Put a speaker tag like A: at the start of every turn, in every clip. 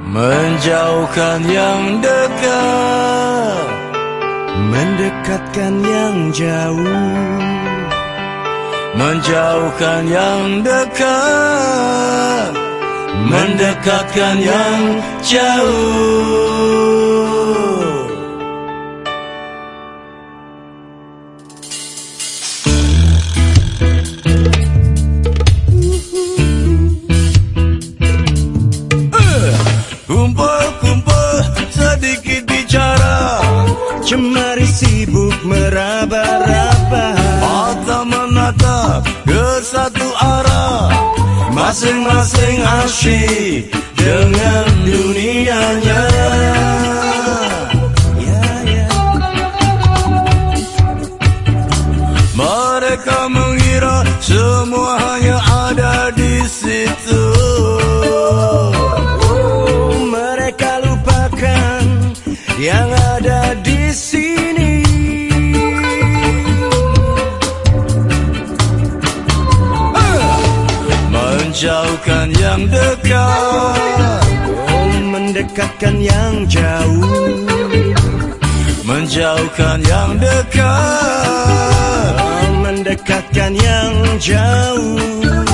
A: Menjauhkan yang dekat
B: Mendekatkan yang jauh.
A: Menjauhkan yang dekat Mendekatkan yang jauh
B: Cemari sibuk meraba-raba.
A: Mata menatap ke satu arah. Masing-masing asyik dengan dunianya.
B: Ya, ya.
A: Mereka Menjauhkan yang dekat
B: Oh, mendekatkan yang jauh.
A: Menjauhkan yang dekat
B: Oh, mendekatkan yang jauh.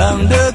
A: 唱的